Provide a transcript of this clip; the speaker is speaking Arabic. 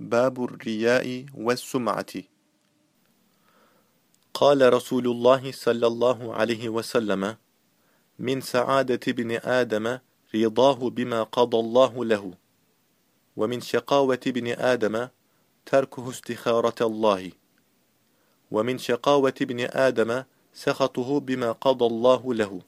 باب الرياء والسمعة. قال رسول الله صلى الله عليه وسلم من سعادة ابن آدم رضاه بما قضى الله له ومن شقاوة ابن آدم تركه استخارة الله ومن شقاوة ابن آدم سخطه بما قضى الله له.